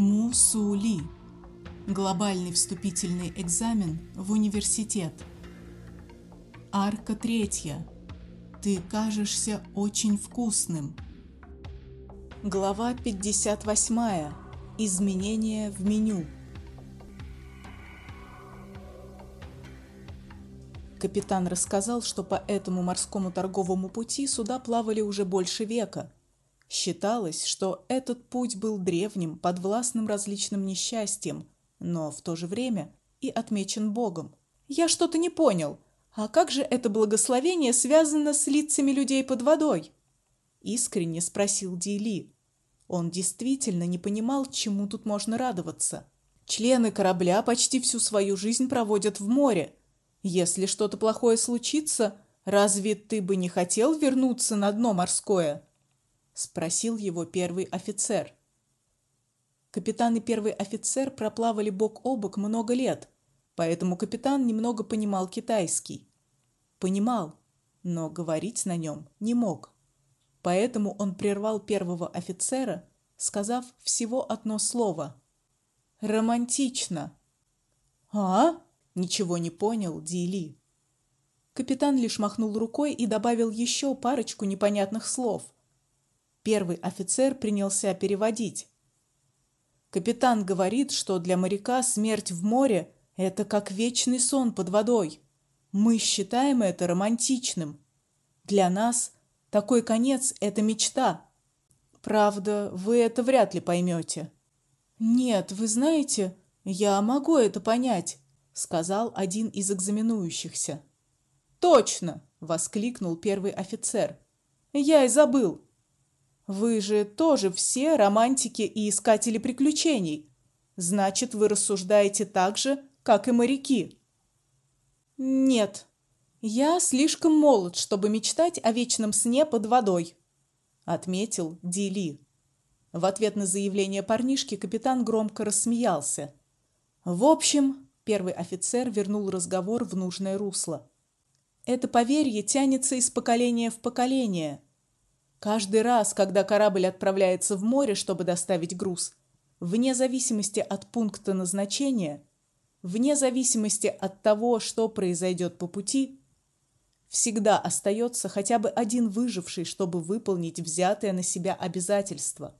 Мусули. Глобальный вступительный экзамен в университет. Арка третья. Ты кажешься очень вкусным. Глава 58. Изменения в меню. Капитан рассказал, что по этому морскому торговому пути суда плавали уже больше века. Считалось, что этот путь был древним, подвластным различным несчастьям, но в то же время и отмечен Богом. Я что-то не понял. А как же это благословение связано с лицами людей под водой? искренне спросил Дили. Он действительно не понимал, чему тут можно радоваться. Члены корабля почти всю свою жизнь проводят в море, если что-то плохое случится, разве ты бы не хотел вернуться на дно морское? Спросил его первый офицер. Капитан и первый офицер проплавали бок о бок много лет, поэтому капитан немного понимал китайский. Понимал, но говорить на нем не мог. Поэтому он прервал первого офицера, сказав всего одно слово: романтично. А? Ничего не понял Дили. Капитан лишь махнул рукой и добавил еще парочку непонятных слов. Первый офицер принялся переводить. Капитан говорит, что для моряка смерть в море это как вечный сон под водой. Мы считаем это романтичным. Для нас такой конец это мечта. Правда, вы это вряд ли поймете. Нет, вы знаете, я могу это понять сказал один из экзаменующихся. Точно, воскликнул первый офицер. Я и забыл. Вы же тоже все романтики и искатели приключений. Значит, вы рассуждаете так же, как и моряки. Нет. Я слишком молод, чтобы мечтать о вечном сне под водой, отметил Дили. В ответ на заявление парнишки капитан громко рассмеялся. В общем, Первый офицер вернул разговор в нужное русло. Это поверье тянется из поколения в поколение. Каждый раз, когда корабль отправляется в море, чтобы доставить груз, вне зависимости от пункта назначения, вне зависимости от того, что произойдет по пути, всегда остается хотя бы один выживший, чтобы выполнить взятое на себя обязательство.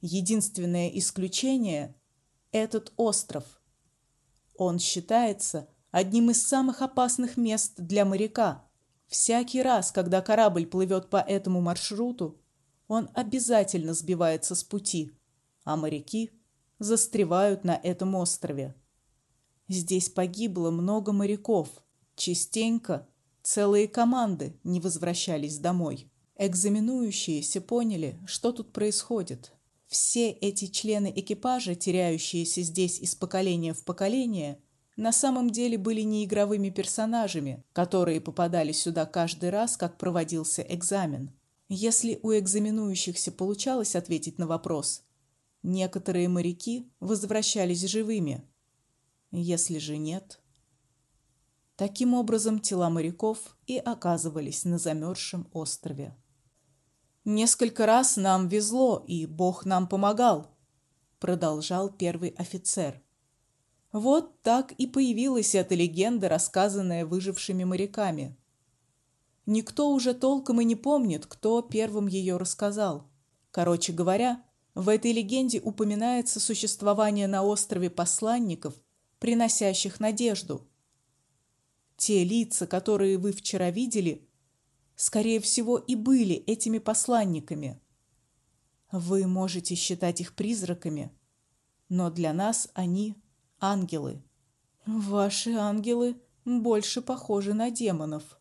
Единственное исключение этот остров – он считается одним из самых опасных мест для моряка. Всякий раз, когда корабль плывет по этому маршруту, он обязательно сбивается с пути, а моряки застревают на этом острове. Здесь погибло много моряков. Частенько целые команды не возвращались домой. Экзаменующиеся поняли, что тут происходит. Все эти члены экипажа, теряющиеся здесь из поколения в поколение, на самом деле были не игровыми персонажами, которые попадали сюда каждый раз, как проводился экзамен. Если у экзаменующихся получалось ответить на вопрос, некоторые моряки возвращались живыми. Если же нет, таким образом тела моряков и оказывались на замерзшем острове. Несколько раз нам везло, и Бог нам помогал, продолжал первый офицер. Вот так и появилась эта легенда, рассказанная выжившими моряками. Никто уже толком и не помнит, кто первым ее рассказал. Короче говоря, в этой легенде упоминается существование на острове посланников, приносящих надежду. Те лица, которые вы вчера видели, скорее всего, и были этими посланниками. Вы можете считать их призраками, но для нас они ангелы. Ваши ангелы больше похожи на демонов.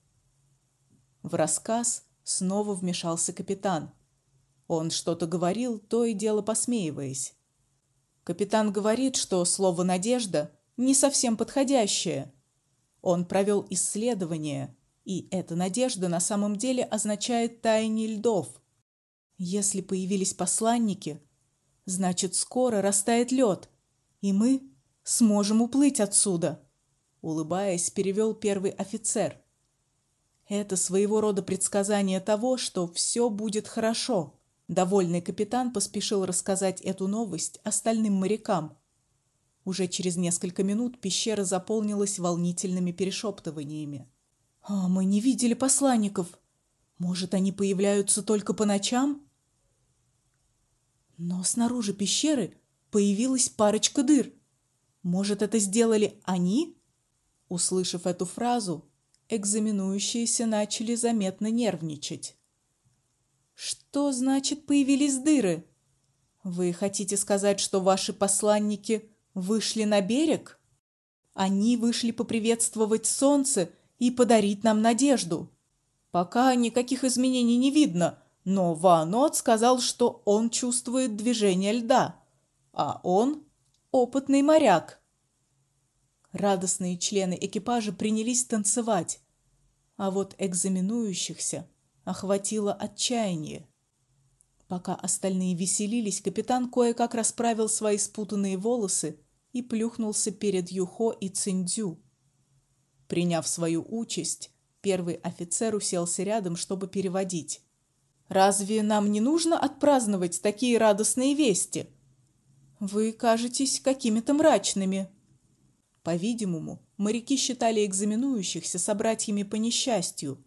В рассказ снова вмешался капитан. Он что-то говорил, то и дело посмеиваясь. Капитан говорит, что слово надежда не совсем подходящее. Он провел исследование и эта надежда на самом деле означает таяние льдов. Если появились посланники, значит, скоро растает лед, и мы сможем уплыть отсюда, улыбаясь, перевел первый офицер. Это своего рода предсказание того, что все будет хорошо. Довольный капитан поспешил рассказать эту новость остальным морякам. Уже через несколько минут пещера заполнилась волнительными перешептываниями. «А мы не видели посланников. Может, они появляются только по ночам?» Но снаружи пещеры появилась парочка дыр. Может, это сделали они? Услышав эту фразу, экзаменующиеся начали заметно нервничать. Что значит появились дыры? Вы хотите сказать, что ваши посланники вышли на берег? Они вышли поприветствовать солнце и подарить нам надежду. Пока никаких изменений не видно, но Ванот сказал, что он чувствует движение льда, а он опытный моряк. Радостные члены экипажа принялись танцевать, а вот экзаменующихся охватило отчаяние. Пока остальные веселились, капитан кое-как расправил свои спутанные волосы и плюхнулся перед Юхо и Циндзю. Приняв свою участь, первый офицер уселся рядом, чтобы переводить. Разве нам не нужно отпраздновать такие радостные вести? Вы кажетесь какими-то мрачными. По-видимому, моряки считали экзаменующихся собратьями по несчастью.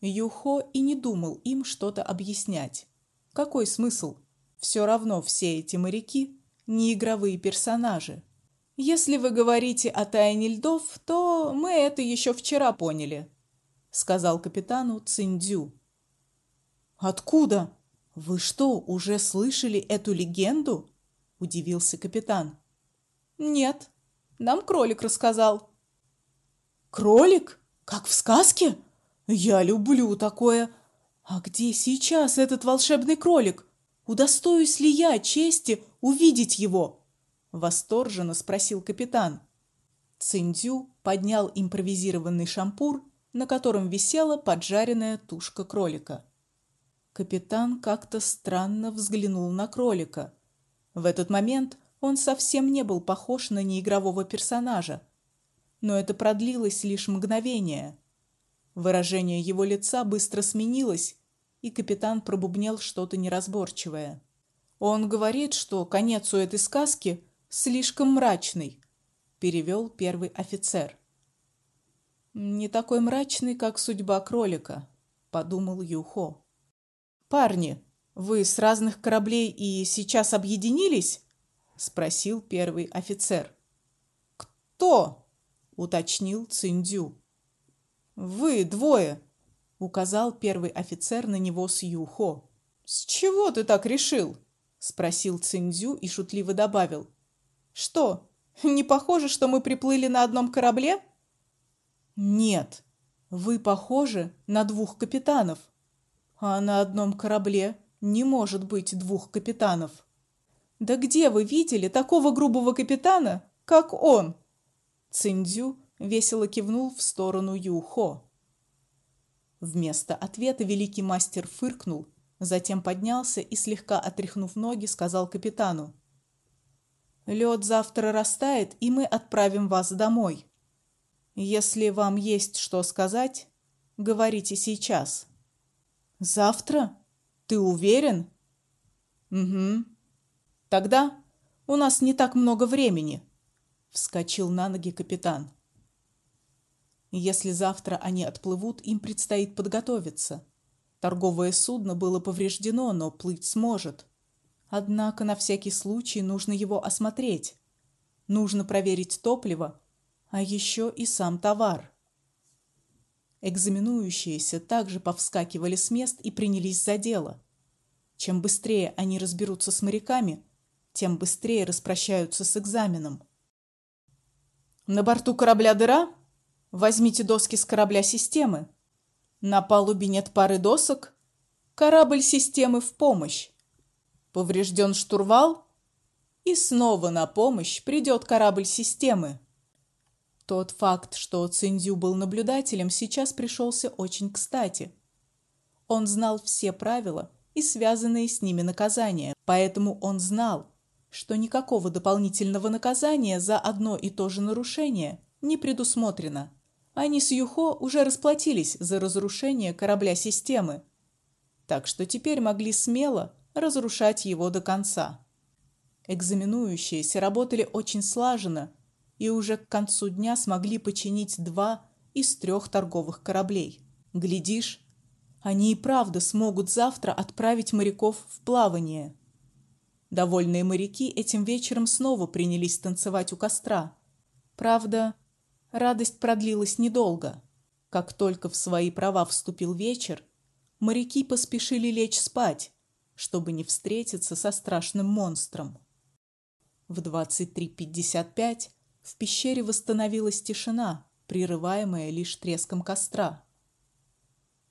Юхо и не думал им что-то объяснять. Какой смысл? Все равно все эти моряки не игровые персонажи. Если вы говорите о тайне льдов, то мы это еще вчера поняли, сказал капитану Циндзю. Откуда? Вы что, уже слышали эту легенду? Удивился капитан. Нет, нам кролик рассказал. Кролик? Как в сказке? Я люблю такое. А где сейчас этот волшебный кролик? Удостоюсь ли я чести увидеть его? восторженно спросил капитан. Циндзю поднял импровизированный шампур, на котором висела поджаренная тушка кролика. Капитан как-то странно взглянул на кролика. В этот момент он совсем не был похож на неигрового персонажа. Но это продлилось лишь мгновение. Выражение его лица быстро сменилось, и капитан пробубнил что-то неразборчивое. Он говорит, что конец у этой сказки слишком мрачный, перевел первый офицер. Не такой мрачный, как судьба кролика, подумал Юхо. Парни, вы с разных кораблей и сейчас объединились? спросил первый офицер. Кто? уточнил Циндю. Вы двое, указал первый офицер на него с Юхо. С чего ты так решил? спросил Циндю и шутливо добавил: Что? Не похоже, что мы приплыли на одном корабле? Нет. Вы похожи на двух капитанов. А на одном корабле не может быть двух капитанов. Да где вы видели такого грубого капитана, как он? Циндзю весело кивнул в сторону Юхо. Вместо ответа великий мастер фыркнул, затем поднялся и слегка отряхнув ноги, сказал капитану: Лед завтра растает, и мы отправим вас домой. Если вам есть что сказать, говорите сейчас. Завтра? Ты уверен? Угу. Тогда у нас не так много времени, вскочил на ноги капитан. Если завтра они отплывут, им предстоит подготовиться. Торговое судно было повреждено, но плыть сможет. Однако на всякий случай нужно его осмотреть. Нужно проверить топливо, а еще и сам товар. Экзаменующиеся также повскакивали с мест и принялись за дело. Чем быстрее они разберутся с моряками, тем быстрее распрощаются с экзаменом. На борту корабля дыра? Возьмите доски с корабля системы. На палубе нет пары досок. Корабль системы в помощь. Поврежден штурвал, и снова на помощь придет корабль системы. Тот факт, что Циндзю был наблюдателем, сейчас пришелся очень кстати. Он знал все правила и связанные с ними наказания, поэтому он знал, что никакого дополнительного наказания за одно и то же нарушение не предусмотрено. Они с Юхо уже расплатились за разрушение корабля системы. Так что теперь могли смело разрушать его до конца. Экзаменующиеся работали очень слаженно и уже к концу дня смогли починить два из трех торговых кораблей. Глядишь, они и правда смогут завтра отправить моряков в плавание. Довольные моряки этим вечером снова принялись танцевать у костра. Правда, радость продлилась недолго. Как только в свои права вступил вечер, моряки поспешили лечь спать, чтобы не встретиться со страшным монстром. В 23:55 в пещере восстановилась тишина, прерываемая лишь треском костра.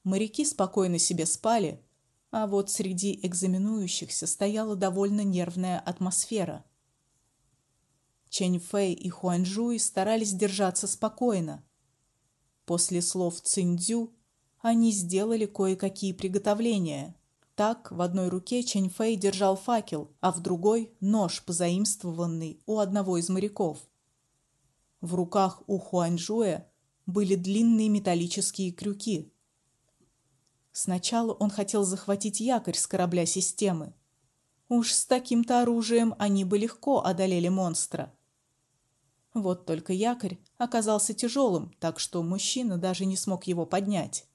Моряки спокойно себе спали, а вот среди экзаменующихся стояла довольно нервная атмосфера. Чэнь Фэй и Хуан Жуй старались держаться спокойно. После слов Цинь они сделали кое-какие приготовления. Так, в одной руке Чэнь Фэй держал факел, а в другой нож, позаимствованный у одного из моряков. В руках у Хуаньжуя были длинные металлические крюки. Сначала он хотел захватить якорь с корабля системы. Уж с таким-то оружием они бы легко одолели монстра. Вот только якорь оказался тяжелым, так что мужчина даже не смог его поднять.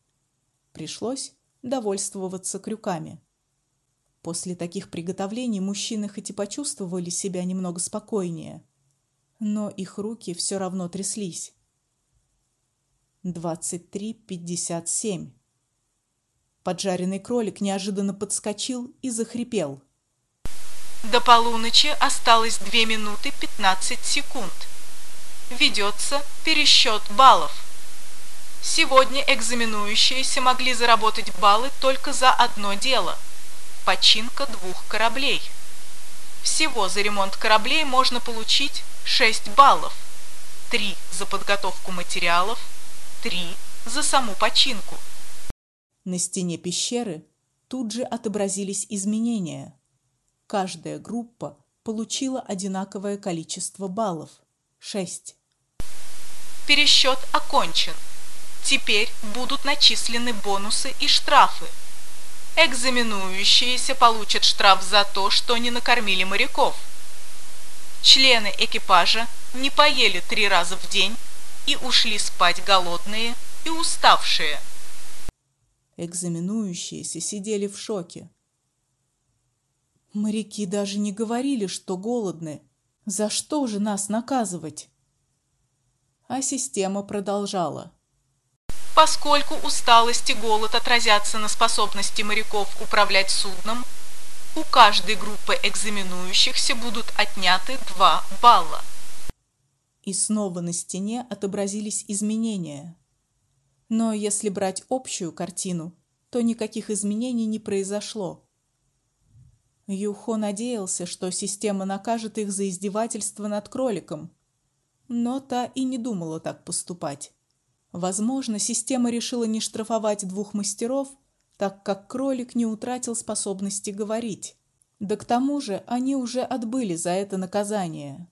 Пришлось довольствоваться крюками. После таких приготовлений мужчины хоть и почувствовали себя немного спокойнее, но их руки все равно тряслись. Двадцать три пятьдесят семь. Поджаренный кролик неожиданно подскочил и захрипел. До полуночи осталось две минуты пятнадцать секунд. Ведется пересчет баллов. Сегодня экзаменующиеся могли заработать баллы только за одно дело – починка двух кораблей. Всего за ремонт кораблей можно получить 6 баллов. 3 за подготовку материалов, 3 за саму починку. На стене пещеры тут же отобразились изменения. Каждая группа получила одинаковое количество баллов – 6. Пересчет окончен. Теперь будут начислены бонусы и штрафы. Экзаменующиеся получат штраф за то, что не накормили моряков – Члены экипажа не поели три раза в день и ушли спать голодные и уставшие. Экзаменующиеся сидели в шоке. Моряки даже не говорили, что голодны. За что же нас наказывать? А система продолжала. Поскольку усталость и голод отразятся на способности моряков управлять судном, у каждой группы экзаменующихся будут отняты 2 балла. И снова на стене отобразились изменения. Но если брать общую картину, то никаких изменений не произошло. Юхо надеялся, что система накажет их за издевательство над кроликом, но та и не думала так поступать. Возможно, система решила не штрафовать двух мастеров, так как кролик не утратил способности говорить. Да к тому же они уже отбыли за это наказание.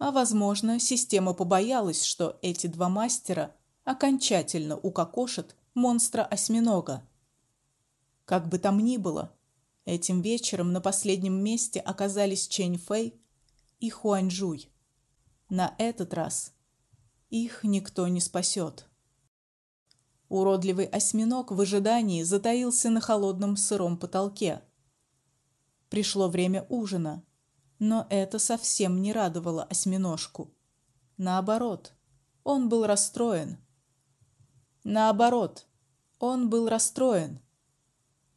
А возможно, система побоялась, что эти два мастера окончательно укокошат монстра-осьминога. Как бы там ни было, этим вечером на последнем месте оказались Чэнь Фэй и Хуань Жуй. На этот раз их никто не спасет. Уродливый осьминог в ожидании затаился на холодном сыром потолке. Пришло время ужина, но это совсем не радовало осьминожку. Наоборот, он был расстроен. Наоборот, он был расстроен.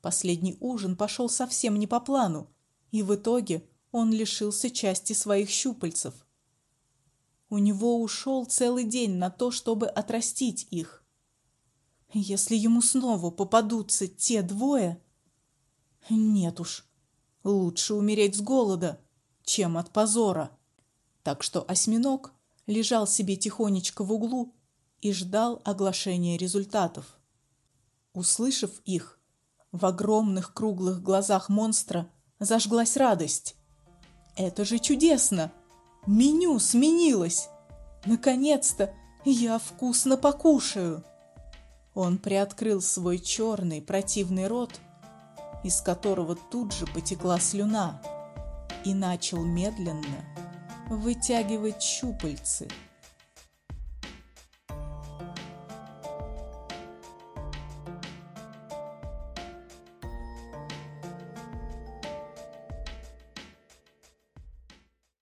Последний ужин пошел совсем не по плану, и в итоге он лишился части своих щупальцев. У него ушел целый день на то, чтобы отрастить их. Если ему снова попадутся те двое... Нет уж, лучше умереть с голода, чем от позора. Так что осьминог лежал себе тихонечко в углу и ждал оглашения результатов. Услышав их, в огромных круглых глазах монстра зажглась радость. Это же чудесно! Меню сменилось! Наконец-то я вкусно покушаю! Он приоткрыл свой черный противный рот из которого тут же потекла слюна, и начал медленно вытягивать щупальцы –